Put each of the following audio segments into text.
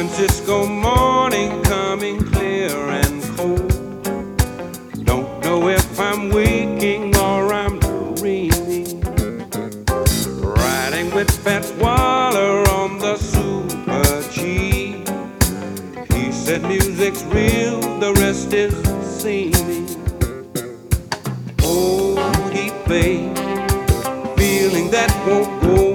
Francisco morning coming clear and cold. Don't know if I'm waking or I'm dreaming. Riding with Fats Waller on the Super G. He said music's real, the rest is seeming. Oh, he played, feeling that won't go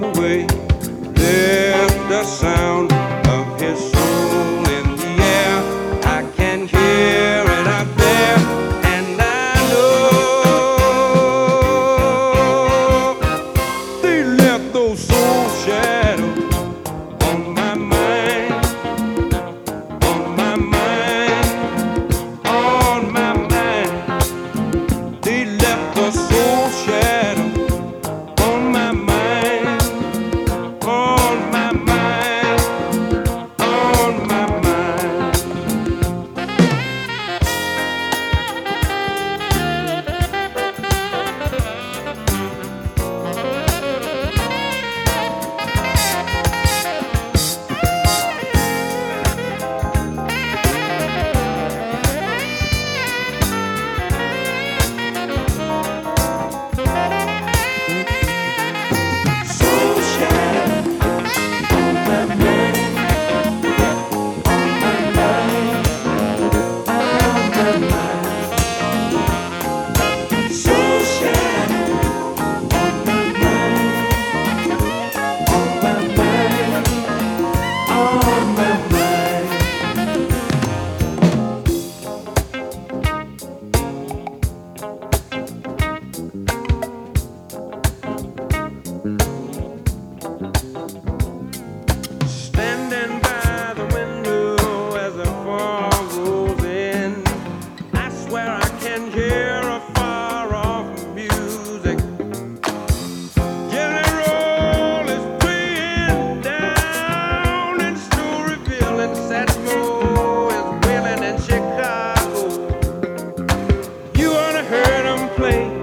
play.